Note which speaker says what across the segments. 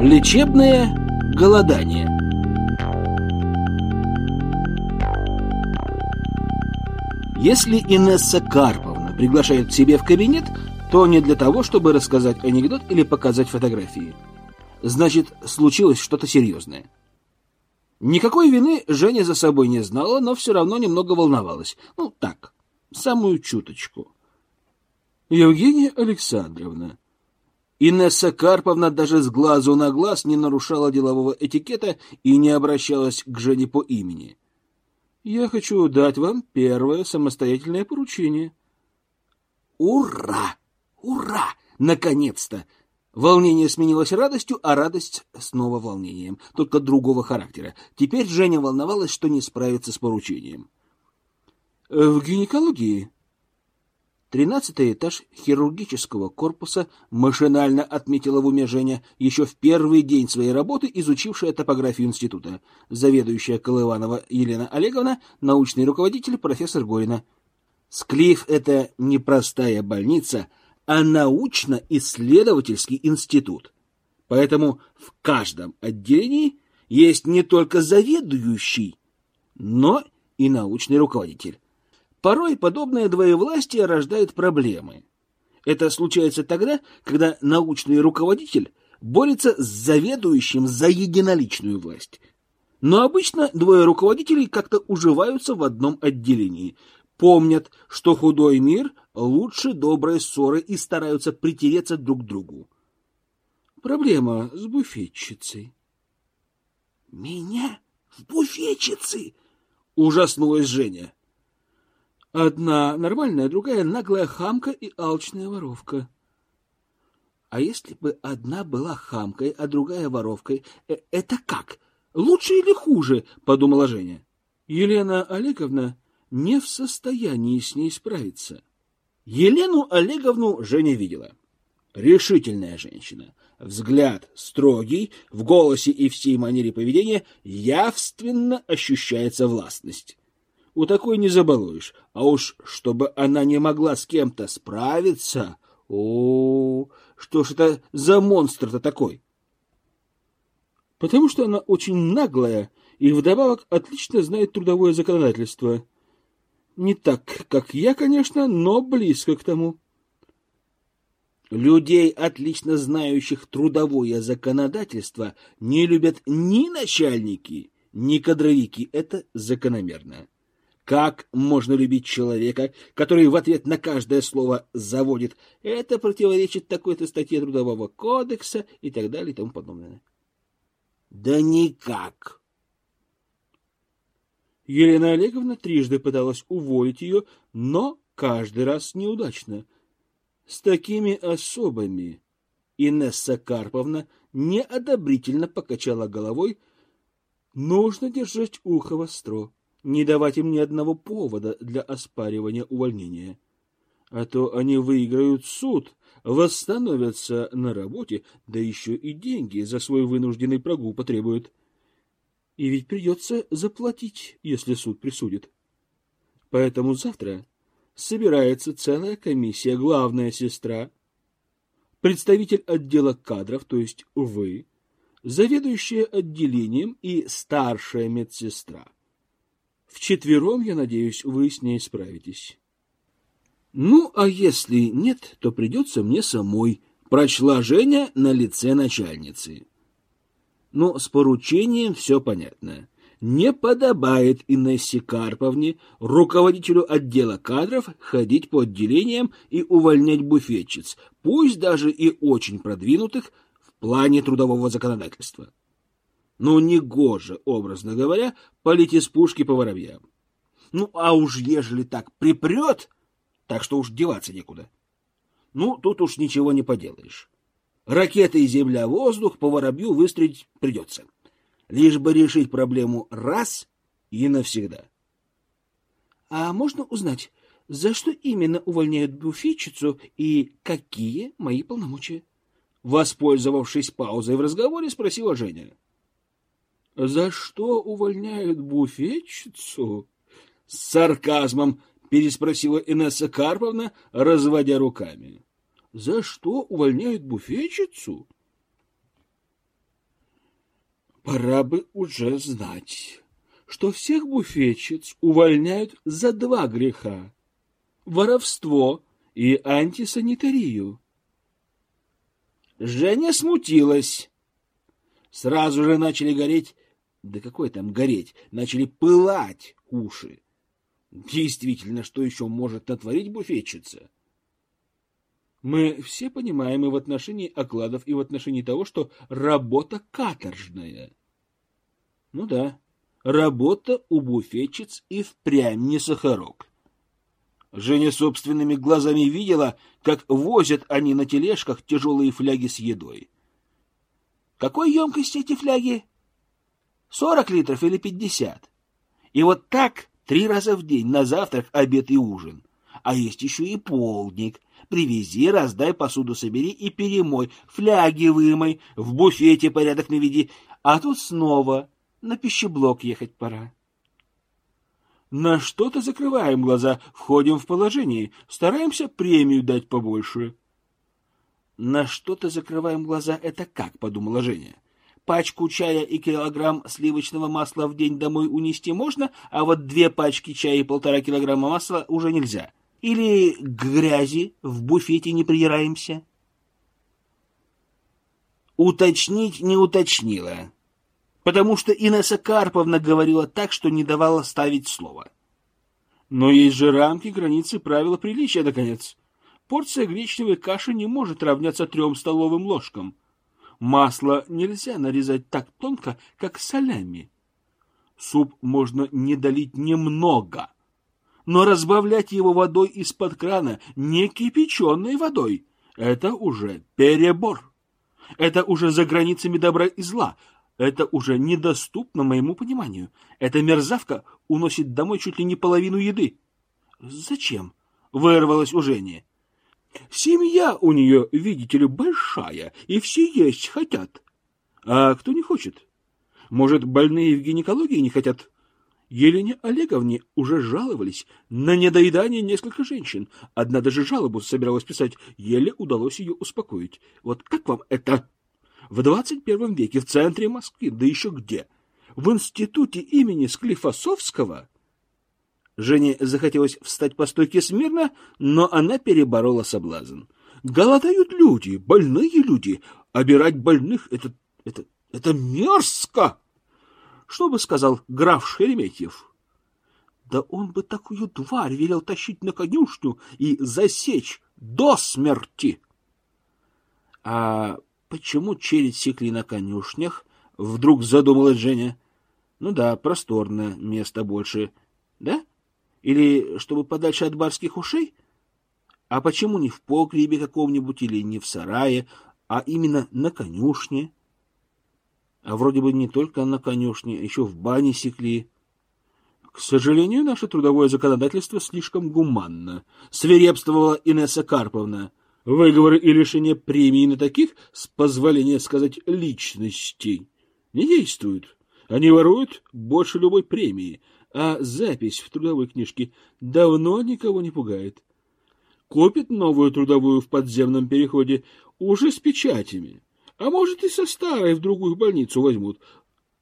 Speaker 1: Лечебное голодание. Если Инесса Карповна приглашает к себе в кабинет, то не для того, чтобы рассказать анекдот или показать фотографии. Значит, случилось что-то серьезное. Никакой вины Женя за собой не знала, но все равно немного волновалась. Ну, так, самую чуточку. Евгения Александровна, Инесса Карповна даже с глазу на глаз не нарушала делового этикета и не обращалась к Жене по имени. «Я хочу дать вам первое самостоятельное поручение». «Ура! Ура! Наконец-то!» Волнение сменилось радостью, а радость снова волнением, только другого характера. Теперь Женя волновалась, что не справится с поручением. «В гинекологии Тринадцатый этаж хирургического корпуса машинально отметила в уме Женя еще в первый день своей работы, изучившая топографию института, заведующая Колыванова Елена Олеговна, научный руководитель профессор Горина. Склиф — это не простая больница, а научно-исследовательский институт. Поэтому в каждом отделении есть не только заведующий, но и научный руководитель. Порой подобное двоевластие рождает проблемы. Это случается тогда, когда научный руководитель борется с заведующим за единоличную власть. Но обычно двое руководителей как-то уживаются в одном отделении, помнят, что худой мир лучше доброй ссоры и стараются притереться друг к другу. Проблема с буфетчицей. «Меня в буфетчицы!» — ужаснулась Женя. Одна нормальная, другая наглая хамка и алчная воровка. А если бы одна была хамкой, а другая воровкой, э это как? Лучше или хуже? подумала Женя. Елена Олеговна не в состоянии с ней справиться. Елену Олеговну Женя видела. Решительная женщина. Взгляд строгий, в голосе и всей манере поведения явственно ощущается властность. У такой не забалуешь. А уж чтобы она не могла с кем-то справиться... О, что ж это за монстр-то такой? Потому что она очень наглая и вдобавок отлично знает трудовое законодательство. Не так, как я, конечно, но близко к тому. Людей, отлично знающих трудовое законодательство, не любят ни начальники, ни кадровики. Это закономерно. Как можно любить человека, который в ответ на каждое слово заводит «это противоречит такой-то статье Трудового кодекса» и так далее и тому подобное? Да никак. Елена Олеговна трижды пыталась уволить ее, но каждый раз неудачно. С такими особами Инесса Карповна неодобрительно покачала головой. Нужно держать ухо востро не давать им ни одного повода для оспаривания увольнения. А то они выиграют суд, восстановятся на работе, да еще и деньги за свой вынужденный прогул потребуют. И ведь придется заплатить, если суд присудит. Поэтому завтра собирается целая комиссия, главная сестра, представитель отдела кадров, то есть вы, заведующая отделением и старшая медсестра. Вчетвером, я надеюсь, вы с ней справитесь. Ну, а если нет, то придется мне самой, прочла Женя на лице начальницы. Но с поручением все понятно. Не подобает Инессе Карповне, руководителю отдела кадров, ходить по отделениям и увольнять буфетчиц, пусть даже и очень продвинутых в плане трудового законодательства. Ну, не гоже, образно говоря, полить из пушки по воробьям. Ну, а уж ежели так припрет, так что уж деваться некуда. Ну, тут уж ничего не поделаешь. Ракеты земля-воздух по воробью выстрелить придется. Лишь бы решить проблему раз и навсегда. А можно узнать, за что именно увольняют буфетчицу и какие мои полномочия? Воспользовавшись паузой в разговоре, спросила Женя. За что увольняют буфетчицу? С сарказмом переспросила Инесса Карповна, разводя руками. За что увольняют буфетчицу? Пора бы уже знать, что всех буфетчиц увольняют за два греха — воровство и антисанитарию. Женя смутилась. Сразу же начали гореть, да какой там гореть, начали пылать уши. Действительно, что еще может натворить буфетчица? Мы все понимаем и в отношении окладов, и в отношении того, что работа каторжная. Ну да, работа у буфетчиц и впрямь не сахарок. Женя собственными глазами видела, как возят они на тележках тяжелые фляги с едой. Какой емкости эти фляги? Сорок литров или пятьдесят? И вот так три раза в день, на завтрак, обед и ужин. А есть еще и полдник. Привези, раздай, посуду собери и перемой, фляги вымой, в буфете порядок наведи. А тут снова на пищеблок ехать пора. На что-то закрываем глаза, входим в положение, стараемся премию дать побольше. На что-то закрываем глаза — это как, подумала Женя. Пачку чая и килограмм сливочного масла в день домой унести можно, а вот две пачки чая и полтора килограмма масла уже нельзя. Или к грязи в буфете не придираемся? Уточнить не уточнила потому что Инесса Карповна говорила так, что не давала ставить слово. Но есть же рамки, границы, правила приличия, наконец. Порция гречневой каши не может равняться трем столовым ложкам. Масло нельзя нарезать так тонко, как солями. Суп можно не долить немного, но разбавлять его водой из-под крана, не кипяченой водой. Это уже перебор. Это уже за границами добра и зла. Это уже недоступно моему пониманию. Эта мерзавка уносит домой чуть ли не половину еды. Зачем? Вырвалась у Жени. Семья у нее, видите ли, большая, и все есть хотят. А кто не хочет? Может, больные в гинекологии не хотят? Елене Олеговне уже жаловались на недоедание несколько женщин. Одна даже жалобу собиралась писать, еле удалось ее успокоить. Вот как вам это? В 21 веке в центре Москвы, да еще где? В институте имени Склифосовского? Жене захотелось встать по стойке смирно, но она переборола соблазн. Голодают люди, больные люди. Обирать больных — это, это, это мерзко! Что бы сказал граф Шереметьев? Да он бы такую тварь велел тащить на конюшню и засечь до смерти. А Почему челядь секли на конюшнях? Вдруг задумалась Женя. Ну да, просторное место больше. Да? Или чтобы подальше от барских ушей? А почему не в погребе каком-нибудь или не в сарае, а именно на конюшне? А вроде бы не только на конюшне, еще в бане секли. К сожалению, наше трудовое законодательство слишком гуманно, свирепствовала Инесса Карповна. Выговоры и лишение премии на таких, с позволения сказать, личностей не действуют. Они воруют больше любой премии, а запись в трудовой книжке давно никого не пугает. Купит новую трудовую в подземном переходе уже с печатями, а может и со старой в другую больницу возьмут.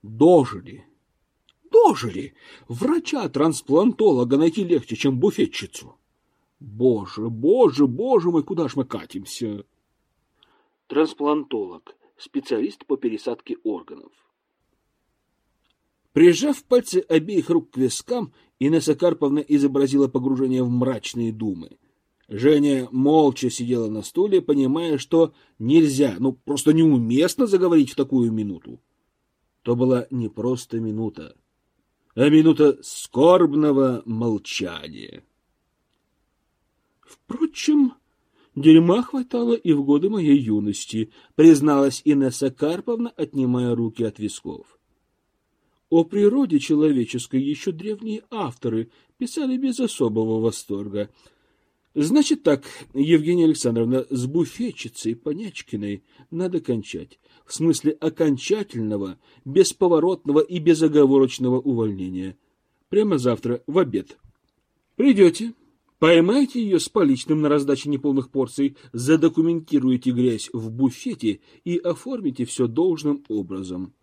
Speaker 1: Дожили. Дожили. Врача-трансплантолога найти легче, чем буфетчицу. Боже, боже, боже мой, куда ж мы катимся? Трансплантолог, специалист по пересадке органов. Прижав пальцы обеих рук к вискам, Инесса Карповна изобразила погружение в мрачные думы. Женя молча сидела на стуле, понимая, что нельзя, ну просто неуместно заговорить в такую минуту. То была не просто минута, а минута скорбного молчания. Впрочем, дерьма хватало и в годы моей юности, призналась Инесса Карповна, отнимая руки от висков. О природе человеческой еще древние авторы писали без особого восторга. Значит так, Евгения Александровна, с буфетчицей Понячкиной надо кончать. В смысле окончательного, бесповоротного и безоговорочного увольнения. Прямо завтра, в обед. Придете? Поймайте ее с поличным на раздаче неполных порций, задокументируйте грязь в буфете и оформите все должным образом.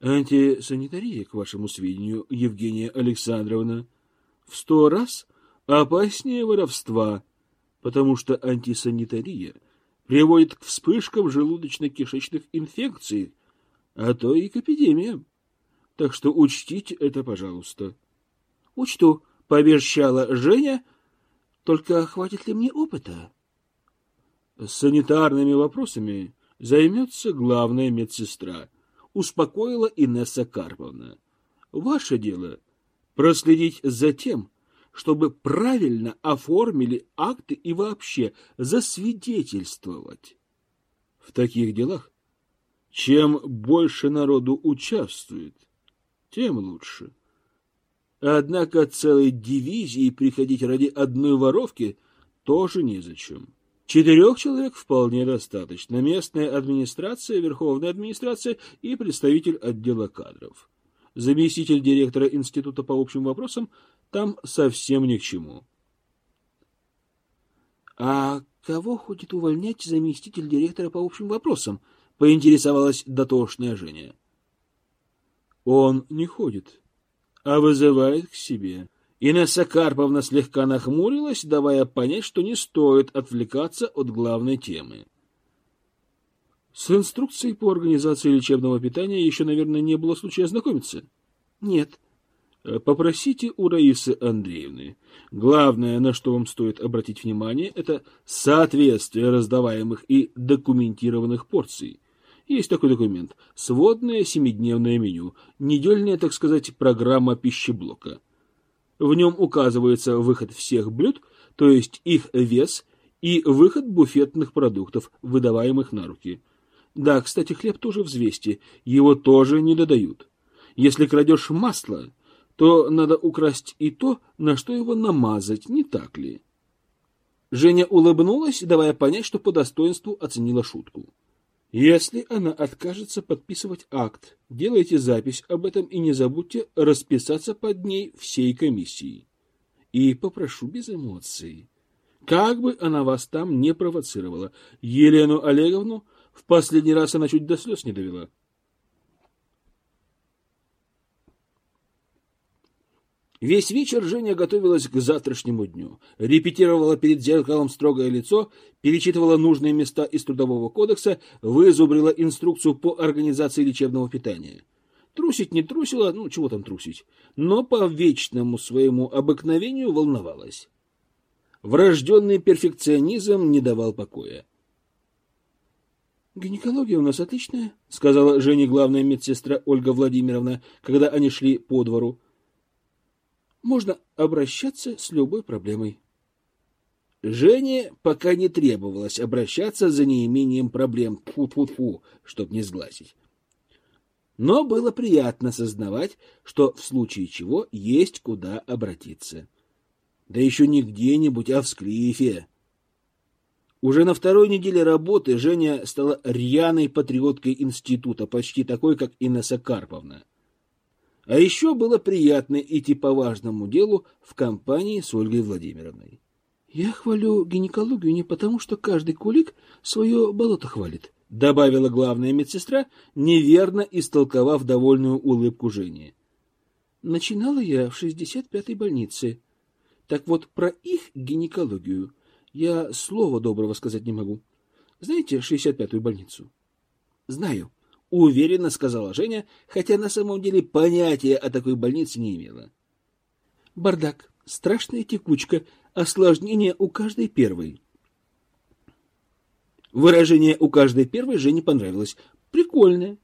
Speaker 1: Антисанитария, к вашему сведению, Евгения Александровна, в сто раз опаснее воровства, потому что антисанитария приводит к вспышкам желудочно-кишечных инфекций, а то и к эпидемиям. Так что учтите это, пожалуйста. — Учту, — пообещала Женя, — только хватит ли мне опыта? С санитарными вопросами займется главная медсестра, успокоила Инесса Карповна. Ваше дело проследить за тем, чтобы правильно оформили акты и вообще засвидетельствовать. В таких делах чем больше народу участвует, тем лучше. Однако целой дивизии приходить ради одной воровки тоже незачем. Четырех человек вполне достаточно. Местная администрация, верховная администрация и представитель отдела кадров. Заместитель директора Института по общим вопросам там совсем ни к чему. А кого хочет увольнять заместитель директора по общим вопросам? Поинтересовалась дотошная Женя. Он не ходит, а вызывает к себе. Инесса Карповна слегка нахмурилась, давая понять, что не стоит отвлекаться от главной темы. С инструкцией по организации лечебного питания еще, наверное, не было случая ознакомиться? Нет. Э, попросите у Раисы Андреевны. Главное, на что вам стоит обратить внимание, это соответствие раздаваемых и документированных порций. Есть такой документ. Сводное семидневное меню. Недельная, так сказать, программа пищеблока. В нем указывается выход всех блюд, то есть их вес и выход буфетных продуктов, выдаваемых на руки. Да, кстати, хлеб тоже взвесьте, его тоже не додают. Если крадешь масло, то надо украсть и то, на что его намазать, не так ли? Женя улыбнулась, давая понять, что по достоинству оценила шутку. Если она откажется подписывать акт, делайте запись об этом и не забудьте расписаться под ней всей комиссией. И попрошу без эмоций. Как бы она вас там не провоцировала, Елену Олеговну в последний раз она чуть до слез не довела. Весь вечер Женя готовилась к завтрашнему дню. Репетировала перед зеркалом строгое лицо, перечитывала нужные места из Трудового кодекса, вызубрила инструкцию по организации лечебного питания. Трусить не трусила, ну, чего там трусить, но по вечному своему обыкновению волновалась. Врожденный перфекционизм не давал покоя. «Гинекология у нас отличная», — сказала Жене главная медсестра Ольга Владимировна, когда они шли по двору можно обращаться с любой проблемой. Жене пока не требовалось обращаться за неимением проблем, фу-фу-фу, чтоб не сглазить. Но было приятно сознавать, что в случае чего есть куда обратиться. Да еще не где-нибудь, а в Склифе. Уже на второй неделе работы Женя стала рьяной патриоткой института, почти такой, как Инесса Карповна. А еще было приятно идти по важному делу в компании с Ольгой Владимировной. «Я хвалю гинекологию не потому, что каждый кулик свое болото хвалит», — добавила главная медсестра, неверно истолковав довольную улыбку Жени. «Начинала я в 65-й больнице. Так вот, про их гинекологию я слова доброго сказать не могу. Знаете 65-ю больницу?» «Знаю», — уверенно сказала Женя, хотя на самом деле понятия о такой больнице не имела. Бардак, страшная текучка, осложнение у каждой первой. Выражение «у каждой первой» Жене понравилось. Прикольное.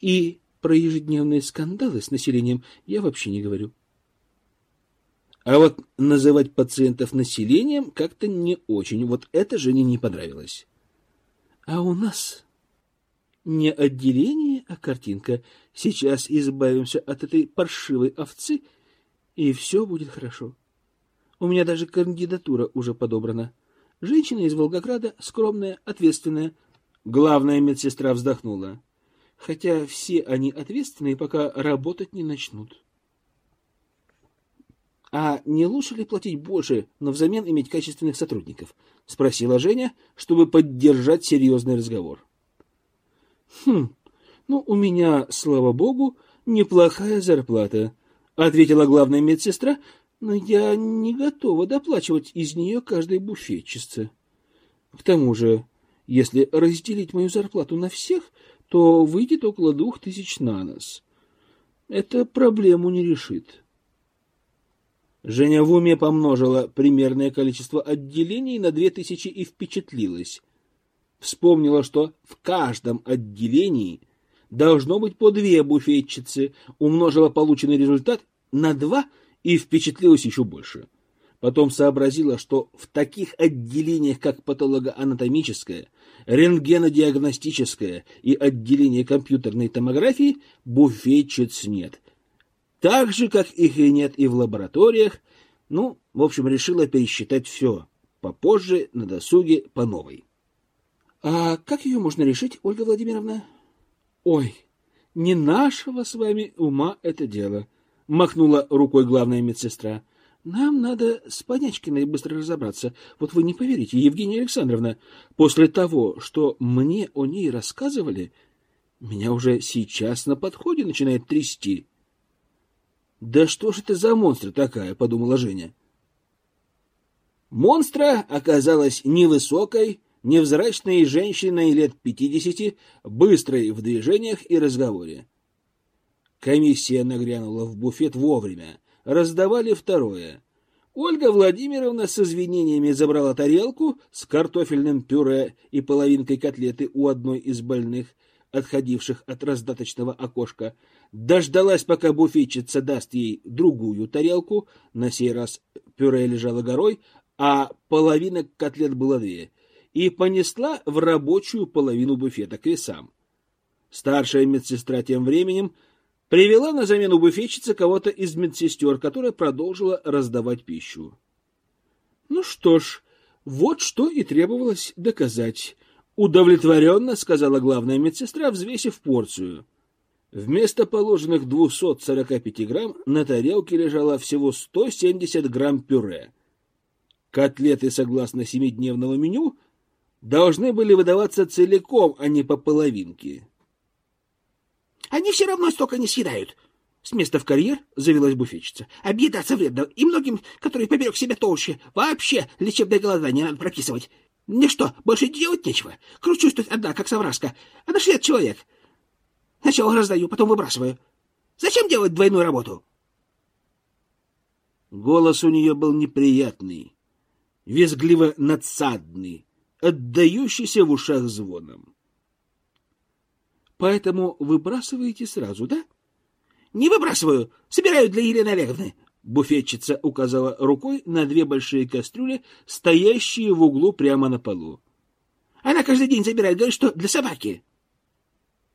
Speaker 1: И про ежедневные скандалы с населением я вообще не говорю. А вот называть пациентов населением как-то не очень. Вот это Жене не понравилось. А у нас не отделение, а картинка. Сейчас избавимся от этой паршивой овцы, и все будет хорошо. У меня даже кандидатура уже подобрана. Женщина из Волгограда, скромная, ответственная. Главная медсестра вздохнула. Хотя все они ответственные, пока работать не начнут. А не лучше ли платить больше, но взамен иметь качественных сотрудников? Спросила Женя, чтобы поддержать серьезный разговор. Хм, Ну, у меня, слава богу, неплохая зарплата, ответила главная медсестра, но я не готова доплачивать из нее каждой буфетчице. К тому же, если разделить мою зарплату на всех, то выйдет около двух тысяч на нос. Это проблему не решит. Женя в уме помножила примерное количество отделений на две тысячи и впечатлилась. Вспомнила, что в каждом отделении должно быть по две буфетчицы, умножила полученный результат на два и впечатлилась еще больше. Потом сообразила, что в таких отделениях, как патологоанатомическое, рентгенодиагностическое и отделение компьютерной томографии, буфетчиц нет. Так же, как их и нет и в лабораториях. Ну, в общем, решила пересчитать все. Попозже, на досуге, по новой. А как ее можно решить, Ольга Владимировна? Ой, не нашего с вами ума это дело, махнула рукой главная медсестра. Нам надо с Понячкиной быстро разобраться. Вот вы не поверите, Евгения Александровна, после того, что мне о ней рассказывали, меня уже сейчас на подходе начинает трясти. Да что ж это за монстр такая, подумала Женя. Монстра оказалась невысокой, невзрачной женщиной лет пятидесяти, быстрой в движениях и разговоре. Комиссия нагрянула в буфет вовремя раздавали второе. Ольга Владимировна с извинениями забрала тарелку с картофельным пюре и половинкой котлеты у одной из больных, отходивших от раздаточного окошка, дождалась, пока буфетчица даст ей другую тарелку, на сей раз пюре лежало горой, а половина котлет было две, и понесла в рабочую половину буфета к весам. Старшая медсестра тем временем Привела на замену буфетчица кого-то из медсестер, которая продолжила раздавать пищу. Ну что ж, вот что и требовалось доказать. Удовлетворенно, сказала главная медсестра, взвесив порцию. Вместо положенных 245 грамм на тарелке лежало всего 170 грамм пюре. Котлеты, согласно семидневному меню, должны были выдаваться целиком, а не по половинке.
Speaker 2: Они все равно столько не съедают. С места в карьер завелась буфетчица. Объедаться вредно, и многим, которые поперек себя толще, вообще лечебное голодание надо прописывать. Мне что, больше делать нечего? Кручусь тут одна, как совраска, а на швед человек. Сначала раздаю, потом выбрасываю. Зачем делать двойную работу?
Speaker 1: Голос у нее был неприятный, визгливо-надсадный, отдающийся в ушах звоном. Поэтому выбрасываете сразу, да?
Speaker 2: Не выбрасываю, собираю для Елены Олеговны.
Speaker 1: Буфетчица указала рукой на две большие кастрюли, стоящие в углу прямо на полу.
Speaker 2: Она каждый день забирает, говорит, что для собаки.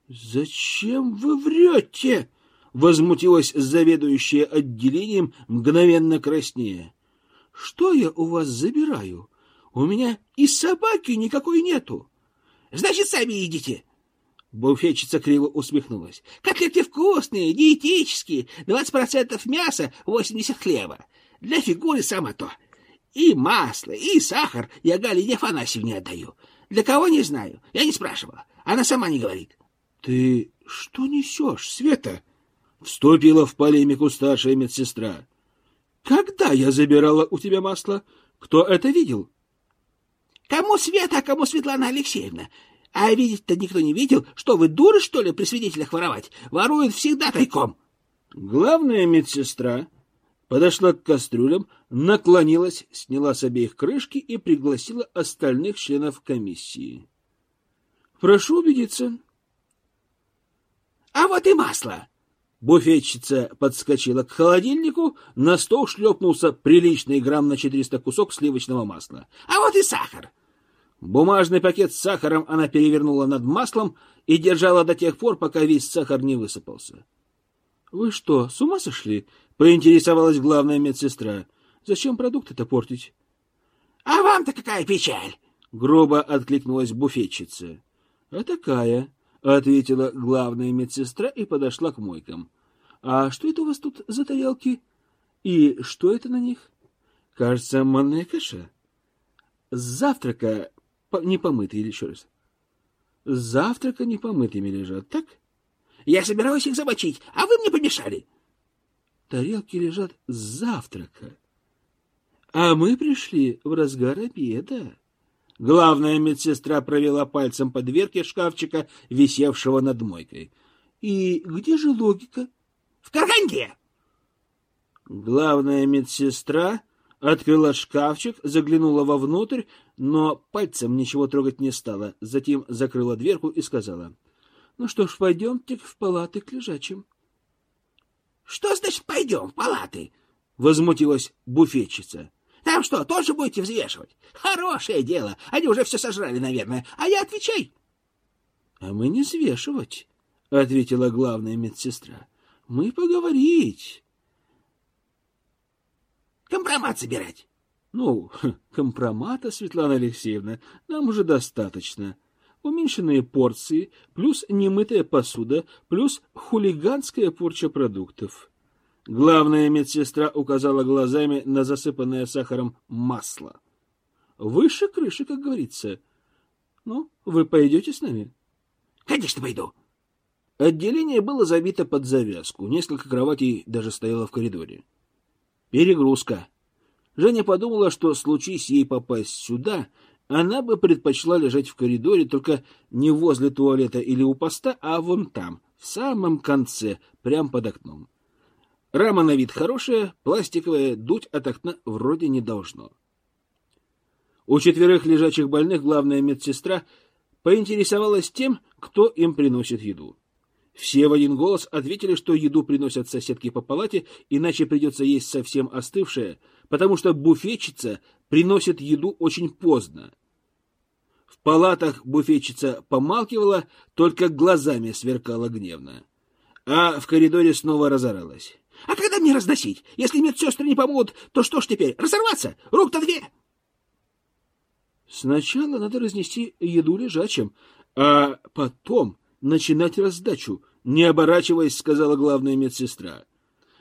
Speaker 1: Зачем вы врете? Возмутилась заведующая отделением, мгновенно краснее. Что я у вас забираю? У меня и собаки никакой нету.
Speaker 2: Значит, сами идите.
Speaker 1: Буфетчица криво усмехнулась.
Speaker 2: «Котлеты вкусные, диетические, двадцать процентов мяса, восемьдесят хлеба. Для фигуры само то. И масло, и сахар я Галине Афанасьевне отдаю. Для кого не знаю, я не спрашивала. Она сама не говорит».
Speaker 1: «Ты что несешь, Света?» Вступила в полемику старшая медсестра. «Когда я забирала у тебя масло? Кто это видел?»
Speaker 2: «Кому Света, а кому Светлана Алексеевна? А видеть-то никто не видел. Что вы, дуры, что ли, при свидетелях воровать? Воруют всегда тайком.
Speaker 1: Главная медсестра подошла к кастрюлям, наклонилась, сняла с обеих крышки и пригласила остальных членов комиссии. Прошу убедиться.
Speaker 2: А вот и масло.
Speaker 1: Буфетчица подскочила к холодильнику, на стол шлепнулся приличный грамм на четыреста кусок сливочного масла.
Speaker 2: А вот и сахар.
Speaker 1: Бумажный пакет с сахаром она перевернула над маслом и держала до тех пор, пока весь сахар не высыпался. — Вы что, с ума сошли? — поинтересовалась главная медсестра. — Зачем продукты-то портить?
Speaker 2: — А вам-то какая печаль?
Speaker 1: — грубо откликнулась буфетчица. — А такая, — ответила главная медсестра и подошла к мойкам. — А что это у вас тут за тарелки? И что это на них? — Кажется, манная каша. С завтрака не помытые еще раз. Завтрака не помытыми лежат, так?
Speaker 2: Я собиралась их замочить, а вы мне помешали.
Speaker 1: Тарелки лежат с завтрака. А мы пришли в разгар обеда. Главная медсестра провела пальцем по дверке шкафчика, висевшего над мойкой. И где же логика?
Speaker 2: В Карганде!
Speaker 1: Главная медсестра открыла шкафчик, заглянула вовнутрь, но пальцем ничего трогать не стала. Затем закрыла дверку и сказала, «Ну что ж, пойдемте в палаты к лежачим».
Speaker 2: «Что значит пойдем в палаты?»
Speaker 1: — возмутилась буфетчица.
Speaker 2: «Там что, тоже будете взвешивать? Хорошее дело, они уже все сожрали, наверное, а я отвечай».
Speaker 1: «А мы не взвешивать», — ответила главная медсестра. «Мы поговорить».
Speaker 2: «Компромат собирать».
Speaker 1: Ну, компромата, Светлана Алексеевна, нам уже достаточно. Уменьшенные порции, плюс немытая посуда, плюс хулиганская порча продуктов. Главная медсестра указала глазами на засыпанное сахаром масло. Выше крыши, как говорится. Ну, вы пойдете с нами?
Speaker 2: Конечно, пойду.
Speaker 1: Отделение было забито под завязку. Несколько кроватей даже стояло в коридоре. Перегрузка. Женя подумала, что случись ей попасть сюда, она бы предпочла лежать в коридоре, только не возле туалета или у поста, а вон там, в самом конце, прямо под окном. Рама на вид хорошая, пластиковая, дуть от окна вроде не должно. У четверых лежачих больных главная медсестра поинтересовалась тем, кто им приносит еду. Все в один голос ответили, что еду приносят соседки по палате, иначе придется есть совсем остывшее, потому что буфетчица приносит еду очень поздно. В палатах буфетчица помалкивала, только глазами сверкала гневно. А в коридоре снова разоралась.
Speaker 2: — А когда мне разносить? Если медсестры не помогут, то что ж теперь, разорваться? Рук-то две!
Speaker 1: Сначала надо разнести еду лежачим, а потом начинать раздачу, не оборачиваясь, сказала главная медсестра.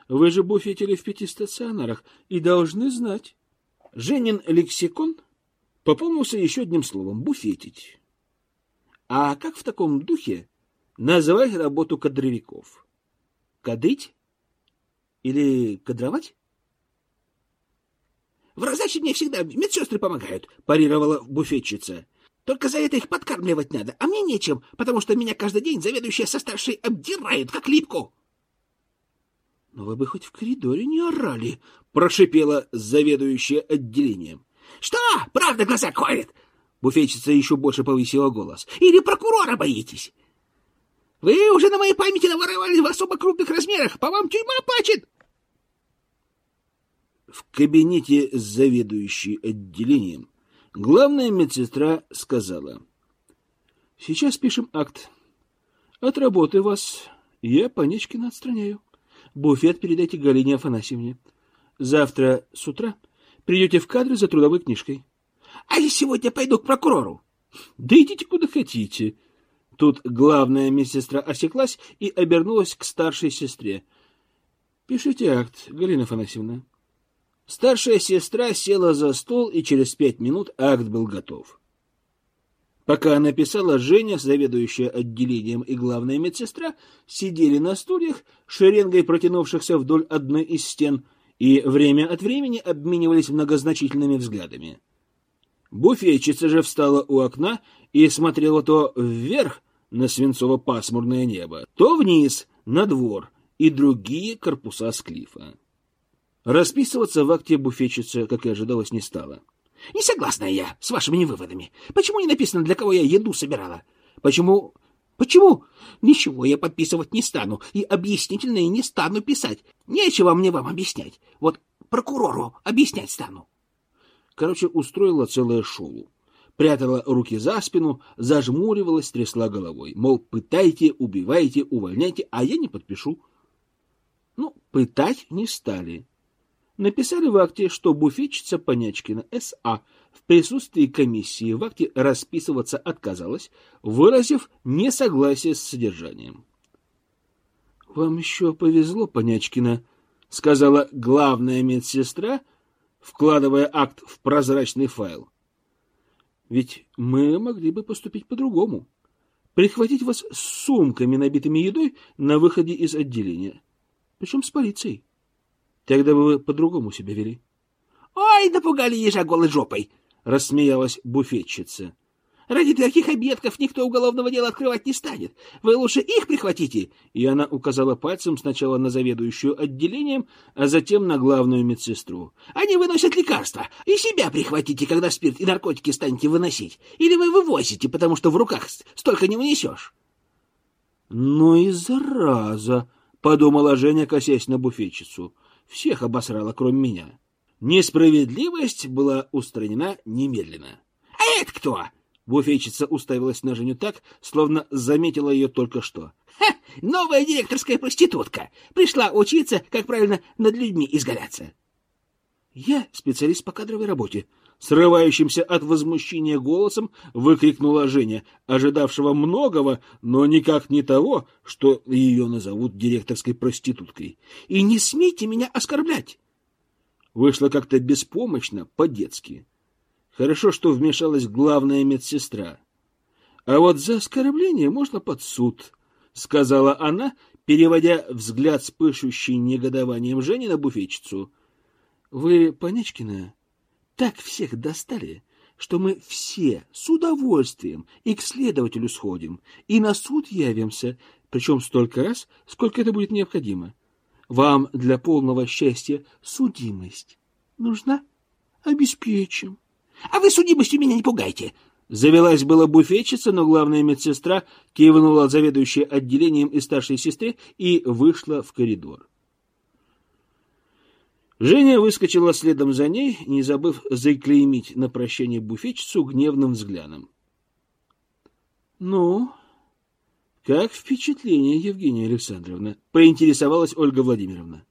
Speaker 1: Вы же буфетили в пяти стационарах и должны знать. Женин лексикон пополнился еще одним словом — буфетить. А как в таком духе называть работу кадровиков? Кадрить? Или кадровать?
Speaker 2: В раздаче мне всегда медсестры помогают, парировала буфетчица. Только за это их подкармливать надо, а мне нечем, потому что меня каждый день заведующая со старшей обдирают, как липку.
Speaker 1: — Но вы бы хоть в коридоре не орали, — прошипела заведующая отделением.
Speaker 2: — Что? Правда глаза колет?
Speaker 1: Буфетчица еще больше повысила голос.
Speaker 2: — Или прокурора боитесь? Вы уже на моей памяти наворовали в особо крупных размерах, по вам тюрьма плачет.
Speaker 1: В кабинете заведующей отделением Главная медсестра сказала. «Сейчас пишем акт. От работы вас я Панечкина отстраняю. Буфет передайте Галине Афанасьевне. Завтра с утра придете в кадры за трудовой книжкой».
Speaker 2: «А я сегодня пойду к прокурору».
Speaker 1: «Да идите куда хотите». Тут главная медсестра осеклась и обернулась к старшей сестре. «Пишите акт, Галина Афанасьевна». Старшая сестра села за стол, и через пять минут акт был готов. Пока она писала, Женя, заведующая отделением и главная медсестра, сидели на стульях, шеренгой протянувшихся вдоль одной из стен, и время от времени обменивались многозначительными взглядами. Буфетчица же встала у окна и смотрела то вверх на свинцово-пасмурное небо, то вниз на двор и другие корпуса склифа. Расписываться в акте буфетчица, как и ожидалось, не стала.
Speaker 2: — Не согласна я с вашими выводами. Почему не написано, для кого я еду собирала? Почему... Почему? Ничего я подписывать не стану и объяснительные не стану писать. Нечего мне вам объяснять. Вот прокурору объяснять стану.
Speaker 1: Короче, устроила целое шоу. Прятала руки за спину, зажмуривалась, трясла головой. Мол, пытайте, убивайте, увольняйте, а я не подпишу. Ну, пытать не стали написали в акте, что буфетчица Понячкина С.А. в присутствии комиссии в акте расписываться отказалась, выразив несогласие с содержанием. — Вам еще повезло, Понячкина, — сказала главная медсестра, вкладывая акт в прозрачный файл. — Ведь мы могли бы поступить по-другому. прихватить вас с сумками, набитыми едой, на выходе из отделения. Причем с полицией. Тогда бы вы по-другому себя вели.
Speaker 2: — Ой, напугали ежа голой жопой! — рассмеялась буфетчица. Ради таких обедков никто уголовного дела открывать не станет. Вы лучше их прихватите.
Speaker 1: И она указала пальцем сначала на заведующую отделением, а затем на главную медсестру.
Speaker 2: Они выносят лекарства. И себя прихватите, когда спирт и наркотики станете выносить. Или вы вывозите, потому что в руках столько не унесешь.
Speaker 1: Ну и зараза, подумала Женя, косясь на буфетчицу. Всех обосрала, кроме меня. Несправедливость была устранена немедленно.
Speaker 2: — А это кто?
Speaker 1: Буфетчица уставилась на Женю так, словно заметила ее только что.
Speaker 2: «Ха! Новая директорская проститутка! Пришла учиться, как правильно над людьми изгаляться!»
Speaker 1: «Я специалист по кадровой работе», — срывающимся от возмущения голосом выкрикнула Женя, ожидавшего многого, но никак не того, что ее назовут директорской проституткой. «И не смейте меня оскорблять!» Вышло как-то беспомощно, по-детски. Хорошо, что вмешалась главная медсестра. А вот за оскорбление можно под суд, — сказала она, переводя взгляд с пышущей негодованием Жени на буфетчицу. — Вы, Понечкина, так всех достали, что мы все с удовольствием и к следователю сходим, и на суд явимся, причем столько раз, сколько это будет необходимо. Вам для полного счастья судимость нужна? Обеспечим.
Speaker 2: А вы судимостью меня не пугайте.
Speaker 1: Завелась была буфетчица, но главная медсестра кивнула заведующей отделением и старшей сестре и вышла в коридор. Женя выскочила следом за ней, не забыв заклеймить на прощание буфетчицу гневным взглядом. — Ну, как впечатление, Евгения Александровна? — поинтересовалась Ольга Владимировна.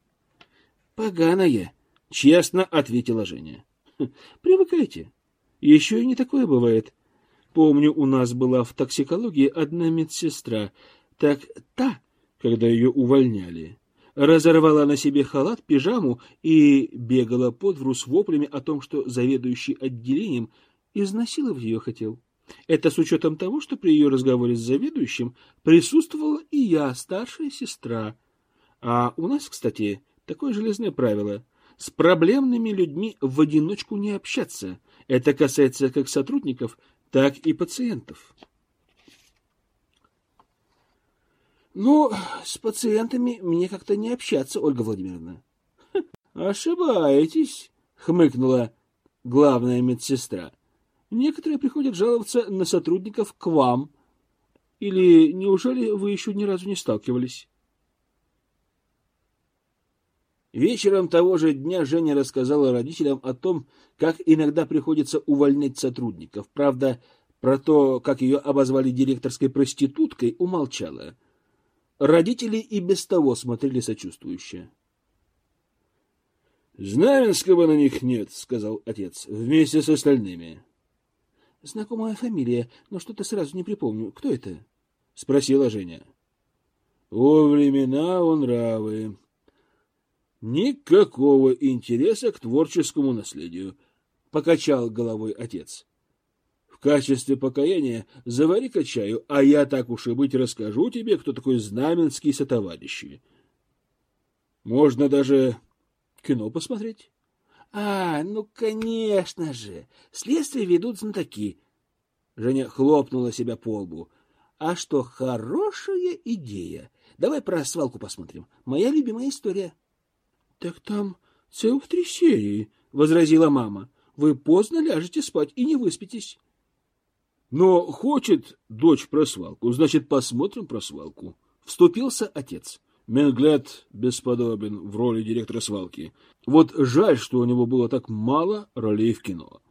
Speaker 1: — Поганое, — честно ответила Женя. — Привыкайте. Еще и не такое бывает. Помню, у нас была в токсикологии одна медсестра. Так та, когда ее увольняли, разорвала на себе халат, пижаму и бегала по двору с воплями о том, что заведующий отделением изнасиловать ее хотел. Это с учетом того, что при ее разговоре с заведующим присутствовала и я, старшая сестра. А у нас, кстати, такое железное правило — с проблемными людьми в одиночку не общаться. Это касается как сотрудников, так и пациентов. Ну, с пациентами мне как-то не общаться, Ольга Владимировна. Ошибаетесь, хмыкнула главная медсестра. Некоторые приходят жаловаться на сотрудников к вам. Или неужели вы еще ни разу не сталкивались? Вечером того же дня Женя рассказала родителям о том, как иногда приходится увольнять сотрудников. Правда, про то, как ее обозвали директорской проституткой, умолчала. Родители и без того смотрели сочувствующе. «Знаменского на них нет», — сказал отец, — «вместе с остальными». «Знакомая фамилия, но что-то сразу не припомню. Кто это?» — спросила Женя. «О времена он нравы», Никакого интереса к творческому наследию, покачал головой отец. В качестве покаяния завари-ка чаю, а я так уж и быть расскажу тебе, кто такой знаменский сотоварищи. Можно даже кино посмотреть. А, ну, конечно же, следствие ведут знатоки. Женя хлопнула себя по лбу. А что, хорошая идея. Давай про свалку посмотрим. Моя любимая история. — Так там целых три серии, — возразила мама. — Вы поздно ляжете спать и не выспитесь. — Но хочет дочь про свалку, значит, посмотрим про свалку. Вступился отец. Менглет бесподобен в роли директора свалки. Вот жаль, что у него было так мало ролей в кино.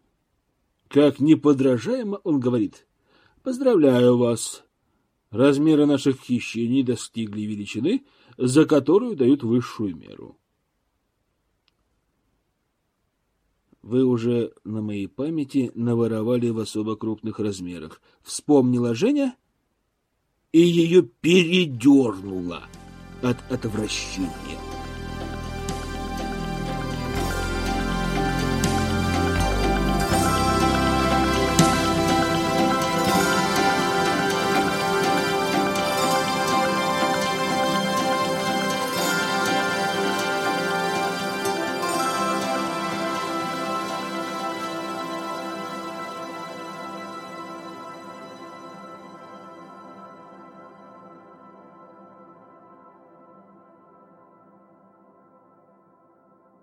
Speaker 1: Как неподражаемо он говорит. «Поздравляю вас. Размеры наших хищений достигли величины, за которую дают высшую меру. Вы уже на моей памяти наворовали в особо крупных размерах. Вспомнила Женя, и ее передернула от отвращения.